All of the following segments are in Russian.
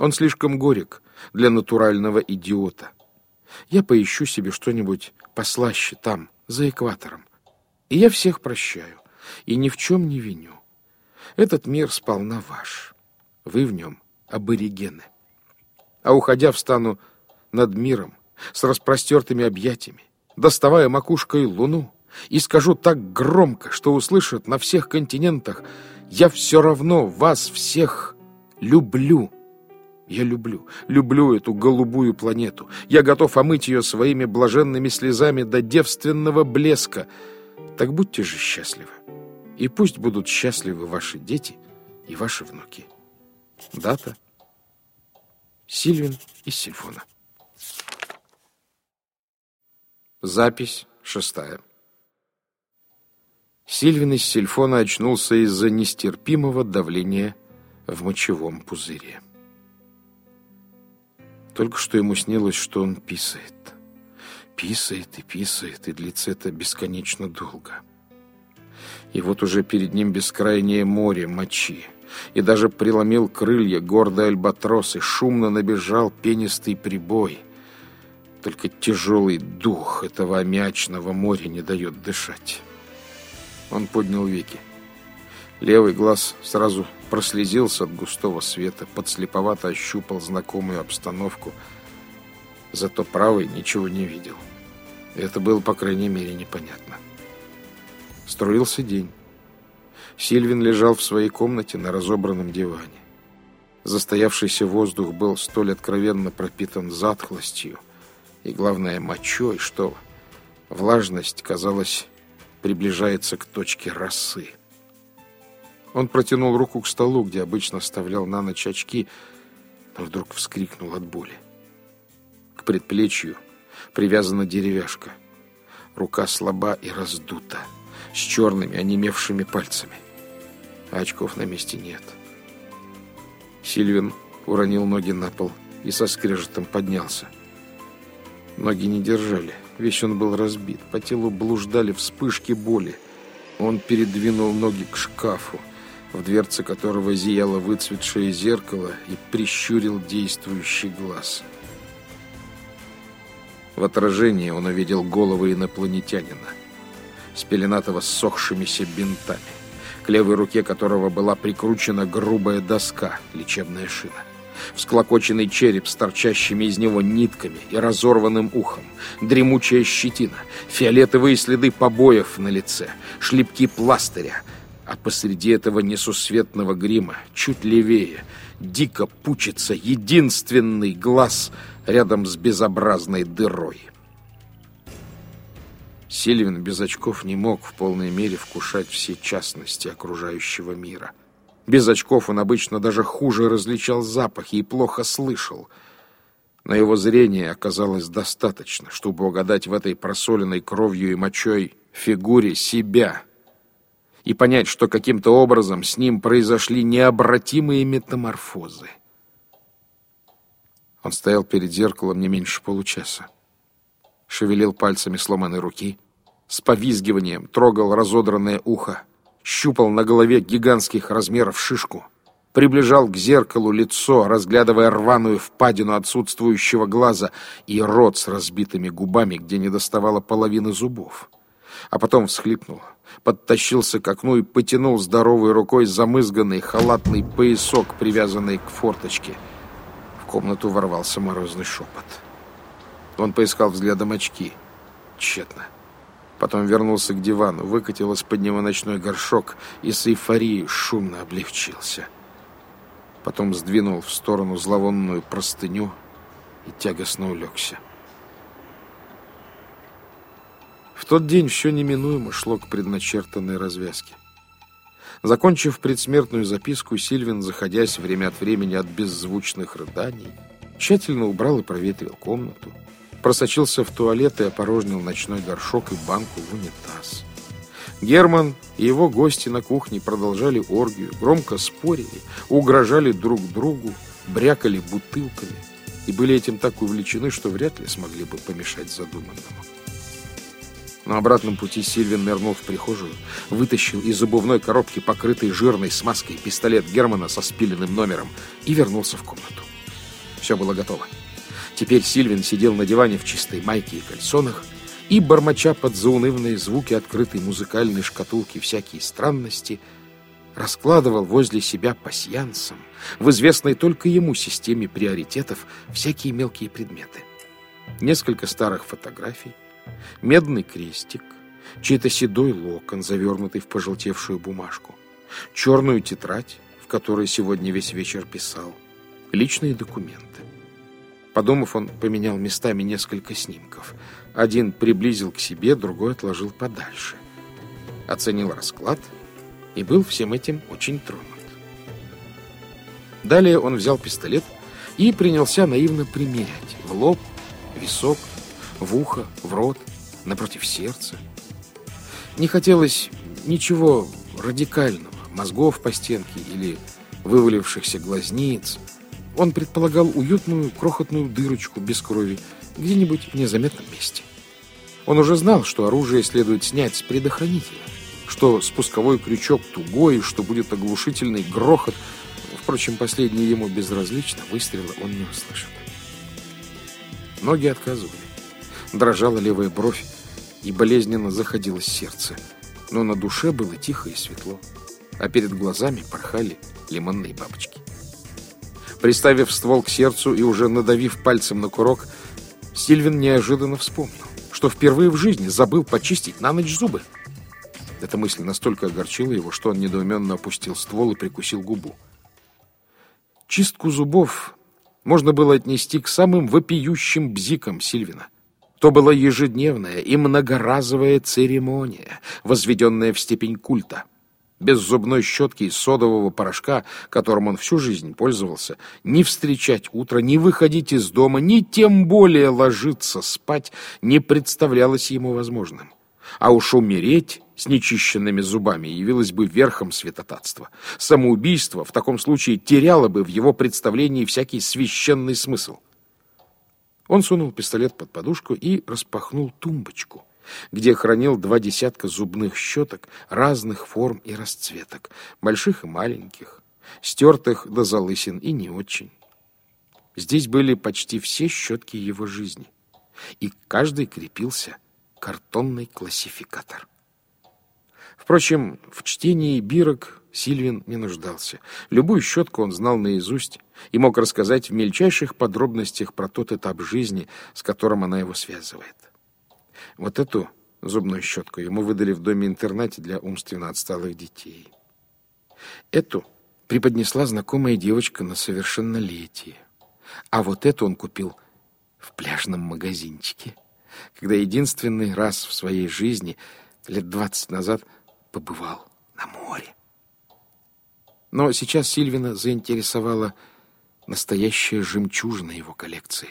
Он слишком горек для натурального идиота. Я поищу себе что-нибудь послаще там, за экватором. И я всех прощаю, и ни в чем не виню. Этот мир сполна ваш. Вы в нем аборигены. А уходя, встану над миром с распростертыми объятиями, доставая макушкой луну, и скажу так громко, что услышат на всех континентах, я все равно вас всех люблю. Я люблю, люблю эту голубую планету. Я готов омыть ее своими блаженными слезами до девственного блеска. Так будьте же счастливы. И пусть будут счастливы ваши дети и ваши внуки. Дата. Сильвин из Сильфона. Запись шестая. Сильвин из Сильфона очнулся из-за нестерпимого давления в мочевом пузыре. Только что ему снилось, что он писает. Писает и писает, и длится это бесконечно долго. И вот уже перед ним бескрайнее море мочи. И даже преломил крылья гордый альбатрос, и шумно набежал пенистый прибой. Только тяжелый дух этого аммиачного моря не дает дышать. Он поднял веки. Левый глаз сразу прослезился от густого света, подслеповато ощупал знакомую обстановку, зато правый ничего не видел. Это было, по крайней мере, непонятно. Струился день. Сильвин лежал в своей комнате на разобранном диване. Застоявшийся воздух был столь откровенно пропитан затхлостью и, главное, мочой, что влажность, казалось, приближается к точке росы. Он протянул руку к столу, где обычно оставлял на ночь очки, но вдруг вскрикнул от боли. К предплечью привязана деревяшка. Рука слаба и раздута, с черными, онемевшими пальцами. А очков на месте нет. Сильвин уронил ноги на пол и со скрежетом поднялся. Ноги не держали, весь он был разбит, по телу блуждали вспышки боли. Он передвинул ноги к шкафу, в дверце которого зияло выцветшее зеркало и прищурил действующий глаз. В отражении он увидел голову инопланетянина, спеленатого ссохшимися бинтами, к левой руке которого была прикручена грубая доска, лечебная шина всклокоченный череп с торчащими из него нитками и разорванным ухом, дремучая щетина, фиолетовые следы побоев на лице, шлепки пластыря — а посреди этого несусветного грима, чуть левее, дико пучится единственный глаз рядом с безобразной дырой. Сильвин без очков не мог в полной мере вкушать все частности окружающего мира. Без очков он обычно даже хуже различал запахи и плохо слышал. Но его зрения оказалось достаточно, чтобы угадать в этой просоленной кровью и мочой фигуре себя — и понять, что каким-то образом с ним произошли необратимые метаморфозы. Он стоял перед зеркалом не меньше получаса. Шевелил пальцами сломанной руки, с повизгиванием трогал разодранное ухо, щупал на голове гигантских размеров шишку, приближал к зеркалу лицо, разглядывая рваную впадину отсутствующего глаза и рот с разбитыми губами, где не доставало половины зубов. А потом всхлипнул — подтащился к окну и потянул здоровой рукой замызганный халатный поясок, привязанный к форточке. В комнату ворвался морозный шепот. Он поискал взглядом очки. Тщетно. Потом вернулся к дивану, выкатил из-под него ночной горшок и с эйфорией шумно облегчился. Потом сдвинул в сторону зловонную простыню и тягостно улегся. В тот день все неминуемо шло к предначертанной развязке. Закончив предсмертную записку, Сильвин, заходясь время от времени от беззвучных рыданий, тщательно убрал и проветрил комнату, просочился в туалет и опорожнил ночной горшок и банку в унитаз. Герман и его гости на кухне продолжали оргию, громко спорили, угрожали друг другу, брякали бутылками и были этим так увлечены, что вряд ли смогли бы помешать задуманному. На обратном пути Сильвин нырнул в прихожую, вытащил из зубовной коробки, покрытой жирной смазкой, пистолет Германа со спиленным номером и вернулся в комнату. Все было готово. Теперь Сильвин сидел на диване в чистой майке и кальсонах и, бормоча под заунывные звуки открытой музыкальной шкатулки всякие странности, раскладывал возле себя пасьянсом в известной только ему системе приоритетов всякие мелкие предметы. Несколько старых фотографий, медный крестик, чей-то седой локон, завернутый в пожелтевшую бумажку, черную тетрадь, в которой сегодня весь вечер писал, личные документы. Подумав, он поменял местами несколько снимков. Один приблизил к себе, другой отложил подальше. Оценил расклад и был всем этим очень тронут. Далее он взял пистолет и принялся наивно примерять в лоб, висок, в ухо, в рот, напротив сердца. Не хотелось ничего радикального, мозгов по стенке или вывалившихся глазниц. Он предполагал уютную крохотную дырочку без крови где-нибудь в незаметном месте. Он уже знал, что оружие следует снять с предохранителя, что спусковой крючок тугой, что будет оглушительный грохот. Впрочем, последний ему безразлично, выстрела он не услышит. Ноги отказывали. Дрожала левая бровь, и болезненно заходилось сердце. Но на душе было тихо и светло, а перед глазами порхали лимонные бабочки. Приставив ствол к сердцу и уже надавив пальцем на курок, Сильвин неожиданно вспомнил, что впервые в жизни забыл почистить на ночь зубы. Эта мысль настолько огорчила его, что он недоуменно опустил ствол и прикусил губу. Чистку зубов можно было отнести к самым вопиющим бзикам Сильвина – то была ежедневная и многоразовая церемония, возведенная в степень культа. Без зубной щетки и содового порошка, которым он всю жизнь пользовался, ни встречать утро, ни выходить из дома, ни тем более ложиться спать не представлялось ему возможным. А уж умереть с нечищенными зубами явилось бы верхом святотатства. Самоубийство в таком случае теряло бы в его представлении всякий священный смысл. Он сунул пистолет под подушку и распахнул тумбочку, где хранил два десятка зубных щеток разных форм и расцветок, больших и маленьких, стертых до залысин и не очень. Здесь были почти все щетки его жизни, и к каждой крепился картонный классификатор. Впрочем, в чтении бирок Сильвин не нуждался. Любую щетку он знал наизусть и мог рассказать в мельчайших подробностях про тот этап жизни, с которым она его связывает. Вот эту зубную щетку ему выдали в доме-интернате для умственно отсталых детей. Эту преподнесла знакомая девочка на совершеннолетие. А вот эту он купил в пляжном магазинчике, когда единственный раз в своей жизни, лет двадцать назад, побывал на море. Но сейчас Сильвина заинтересовала настоящая жемчужина его коллекции.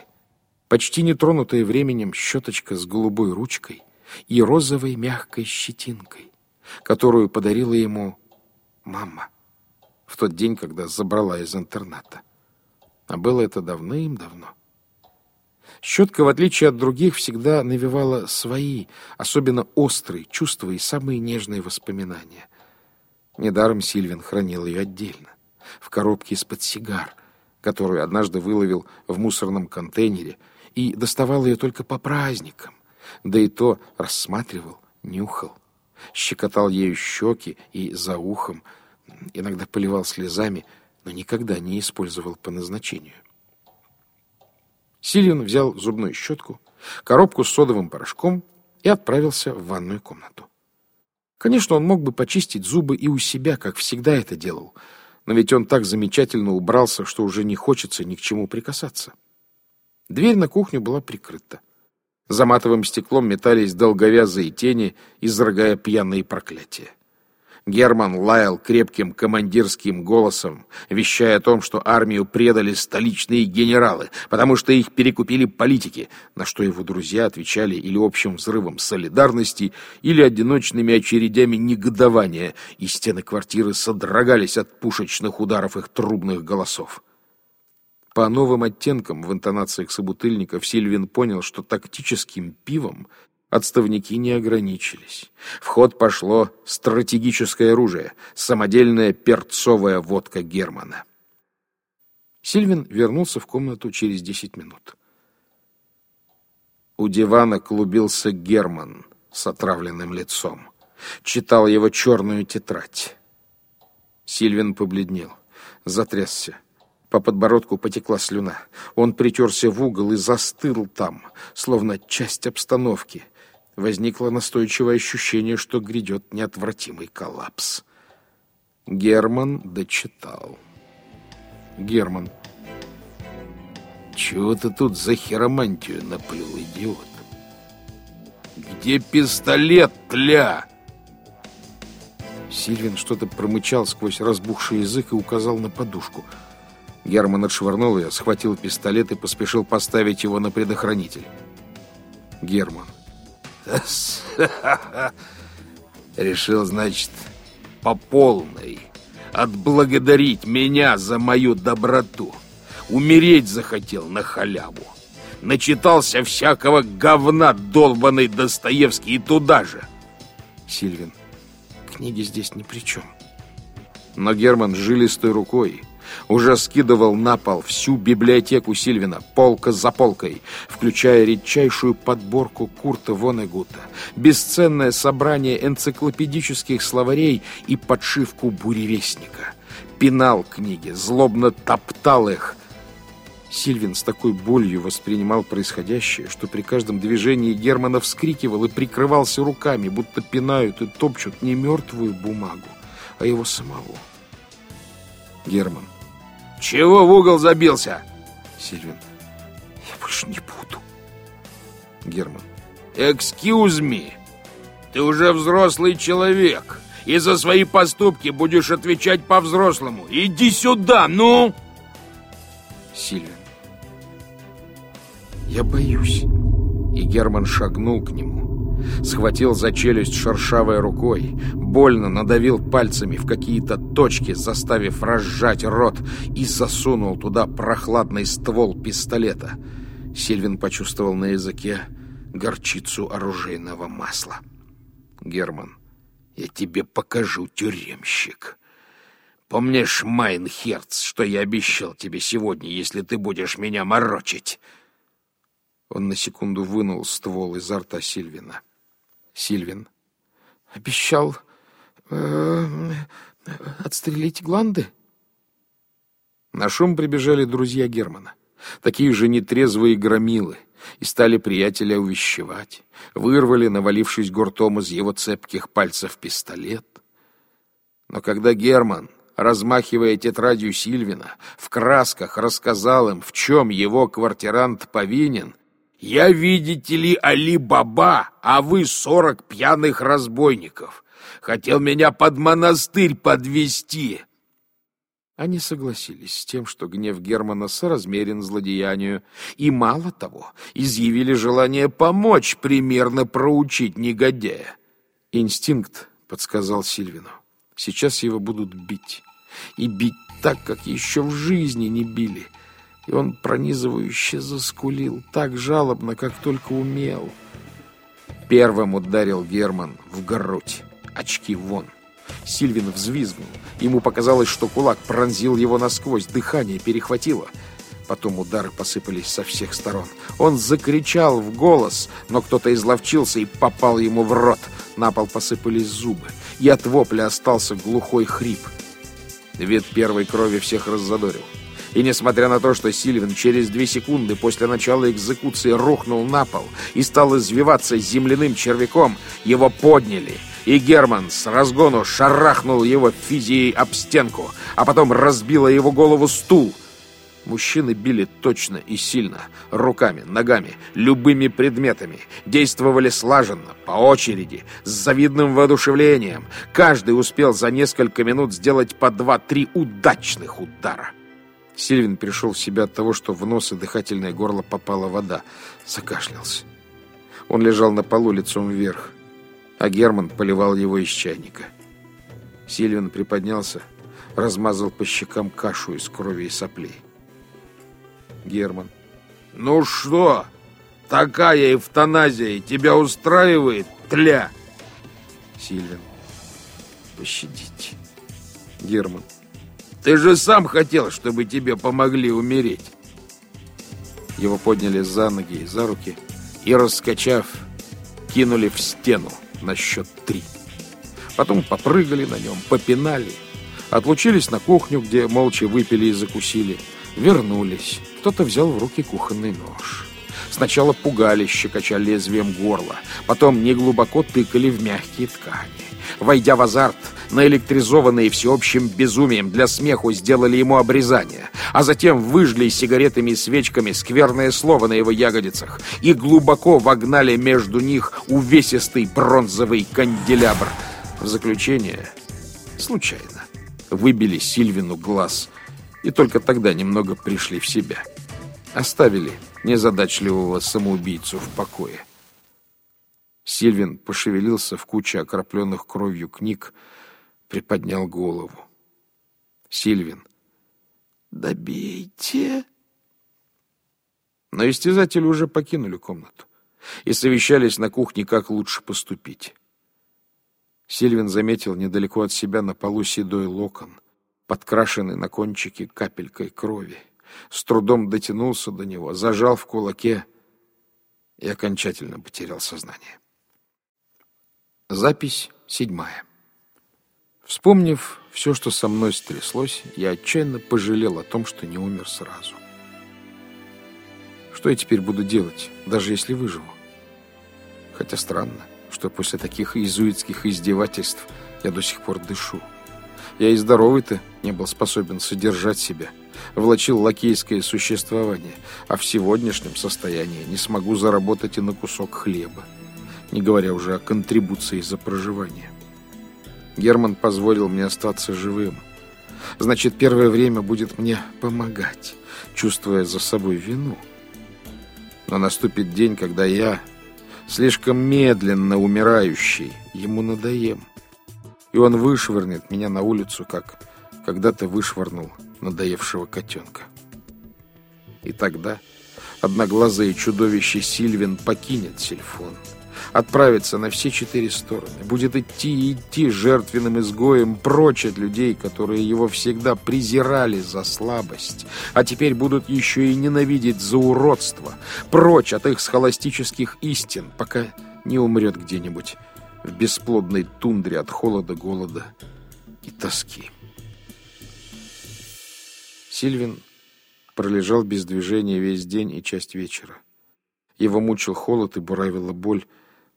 Почти нетронутая временем щеточка с голубой ручкой и розовой мягкой щетинкой, которую подарила ему мама в тот день, когда забрала из интерната. А было это давным-давно. Щетка, в отличие от других, всегда навевала свои, особенно острые чувства и самые нежные воспоминания — Недаром Сильвин хранил ее отдельно, в коробке из-под сигар, которую однажды выловил в мусорном контейнере и доставал ее только по праздникам, да и то рассматривал, нюхал, щекотал ею щеки и за ухом, иногда поливал слезами, но никогда не использовал по назначению. Сильвин взял зубную щетку, коробку с содовым порошком и отправился в ванную комнату. Конечно, он мог бы почистить зубы и у себя, как всегда это делал, но ведь он так замечательно убрался, что уже не хочется ни к чему прикасаться. Дверь на кухню была прикрыта. За матовым стеклом метались долговязые тени, изрыгая пьяные проклятия. Герман лаял крепким командирским голосом, вещая о том, что армию предали столичные генералы, потому что их перекупили политики, на что его друзья отвечали или общим взрывом солидарности, или одиночными очередями негодования, и стены квартиры содрогались от пушечных ударов их трубных голосов. По новым оттенкам в интонациях собутыльников Сильвин понял, что тактическим пивом Отставники не ограничились. В ход пошло стратегическое оружие, самодельная перцовая водка Германа. Сильвин вернулся в комнату через десять минут. У дивана клубился Герман с отравленным лицом. Читал его черную тетрадь. Сильвин побледнел, затрясся. По подбородку потекла слюна. Он притерся в угол и застыл там, словно часть обстановки. Возникло настойчивое ощущение, что грядет неотвратимый коллапс. Герман дочитал. Герман. Чего ты тут за хиромантию наплел, идиот? Где пистолет, тля? Сильвин что-то промычал сквозь разбухший язык и указал на подушку. Герман отшвырнул ее, схватил пистолет и поспешил поставить его на предохранитель. Герман. Решил, значит, по полной отблагодарить меня за мою доброту. Умереть захотел на халяву. Начитался всякого говна долбанный Достоевский и туда же. Сильвин, книги здесь ни при чем. Но Герман жилистой рукой уже скидывал на пол всю библиотеку Сильвина, полка за полкой, включая редчайшую подборку Курта Вонегута, бесценное собрание энциклопедических словарей и подшивку буревестника. Пинал книги, злобно топтал их. Сильвин с такой болью воспринимал происходящее, что при каждом движении Германа вскрикивал и прикрывался руками, будто пинают и топчут не мертвую бумагу, а его самого. Герман чего в угол забился? Сильвин. Я больше не буду. Герман. Excuse me. Ты уже взрослый человек. И за свои поступки будешь отвечать по-взрослому. Иди сюда, ну! Сильвин. Я боюсь. И Герман шагнул к нему схватил за челюсть шершавой рукой, больно надавил пальцами в какие-то точки, заставив разжать рот, и засунул туда прохладный ствол пистолета. Сильвин почувствовал на языке горчинку оружейного масла. «Герман, я тебе покажу, тюремщик. Помнишь, Майнхерц, что я обещал тебе сегодня, если ты будешь меня морочить?» Он на секунду вынул ствол изо рта Сильвина. Сильвин. Обещал э, отстрелить гланды? На шум прибежали друзья Германа, такие же нетрезвые громилы, и стали приятеля увещевать. Вырвали, навалившись гуртом из его цепких пальцев пистолет. Но когда Герман, размахивая тетрадью Сильвина, в красках рассказал им, в чем его квартирант повинен, я, видите ли, Али-Баба, а вы сорок пьяных разбойников. Хотел меня под монастырь подвести. Они согласились с тем, что гнев Германа соразмерен злодеянию, и, мало того, изъявили желание помочь примерно проучить негодяя. Инстинкт подсказал Сильвину. Сейчас его будут бить. И бить так, как еще в жизни не били — и он пронизывающе заскулил, так жалобно, как только умел. Первым ударил Герман в грудь. Очки вон. Сильвин взвизгнул. Ему показалось, что кулак пронзил его насквозь, дыхание перехватило. Потом удары посыпались со всех сторон. Он закричал в голос, но кто-то изловчился и попал ему в рот. На пол посыпались зубы, и от вопля остался глухой хрип. Вид первой крови всех раззадорил. И несмотря на то, что Сильвин через две секунды после начала экзекуции рухнул на пол и стал извиваться земляным червяком, его подняли, и Герман с разгону шарахнул его физией об стенку, а потом разбила его голову стул. Мужчины били точно и сильно, руками, ногами, любыми предметами, действовали слаженно, по очереди, с завидным воодушевлением. Каждый успел за несколько минут сделать по два-три удачных удара. Сильвин пришел в себя от того, что в нос и дыхательное горло попала вода. Закашлялся. Он лежал на полу лицом вверх, а Герман поливал его из чайника. Сильвин приподнялся, размазал по щекам кашу из крови и соплей. Герман. «Ну что, такая эвтаназия тебя устраивает, тля?» Сильвин. «Пощадите». Герман. Ты же сам хотел, чтобы тебе помогли умереть. Его подняли за ноги и за руки и, раскачав, кинули в стену на счет три. Потом попрыгали на нем, попинали, отлучились на кухню, где молча выпили и закусили, вернулись. Кто-то взял в руки кухонный нож. Сначала пугали, щекоча лезвием горла, потом неглубоко тыкали в мягкие ткани. Войдя в азарт, наэлектризованные всеобщим безумием для смеху сделали ему обрезание, а затем выжгли сигаретами и свечками скверное слово на его ягодицах и глубоко вогнали между них увесистый бронзовый канделябр. В заключение, случайно, выбили Сильвину глаз и только тогда немного пришли в себя. Оставили незадачливого самоубийцу в покое. Сильвин пошевелился в куче окропленных кровью книг, приподнял голову. Сильвин. «Добейте!» Но истязатели уже покинули комнату и совещались на кухне, как лучше поступить. Сильвин заметил недалеко от себя на полу седой локон, подкрашенный на кончике капелькой крови. С трудом дотянулся до него, зажал в кулаке и окончательно потерял сознание. Запись седьмая. Вспомнив все, что со мной стряслось, я отчаянно пожалел о том, что не умер сразу. Что я теперь буду делать, даже если выживу? Хотя странно, что после таких иезуитских издевательств я до сих пор дышу. Я и здоровый-то не был способен содержать себя, влачил лакейское существование, а в сегодняшнем состоянии не смогу заработать и на кусок хлеба не говоря уже о контрибуции за проживание. Герман позволил мне остаться живым. Значит, первое время будет мне помогать, чувствуя за собой вину. Но наступит день, когда я, слишком медленно умирающий, ему надоем. И он вышвырнет меня на улицу, как когда-то вышвырнул надоевшего котенка. И тогда одноглазое чудовище Сильвин покинет Сильфон — отправится на все четыре стороны, будет идти и идти жертвенным изгоем прочь от людей, которые его всегда презирали за слабость, а теперь будут еще и ненавидеть за уродство, прочь от их схоластических истин, пока не умрет где-нибудь в бесплодной тундре от холода, голода и тоски. Сильвин пролежал без движения весь день и часть вечера. Его мучил холод и буравила боль,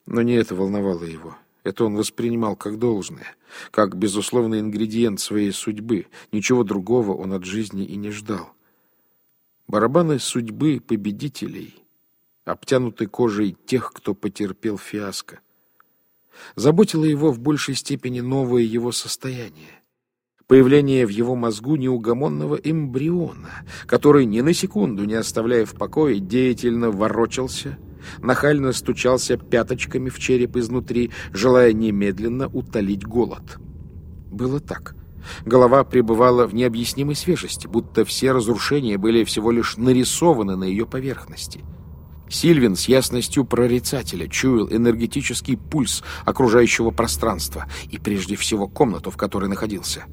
но не это волновало его. Это он воспринимал как должное, как безусловный ингредиент своей судьбы. Ничего другого он от жизни и не ждал. Барабаны судьбы победителей, обтянуты кожей тех, кто потерпел фиаско. Заботило его в большей степени новое его состояние. Появление в его мозгу неугомонного эмбриона, который ни на секунду не оставляя в покое, деятельно ворочался – нахально стучался пяточками в череп изнутри, желая немедленно утолить голод. Было так. Голова пребывала в необъяснимой свежести, будто все разрушения были всего лишь нарисованы на ее поверхности. Сильвин с ясностью прорицателя чуял энергетический пульс окружающего пространства и прежде всего комнату, в которой находился.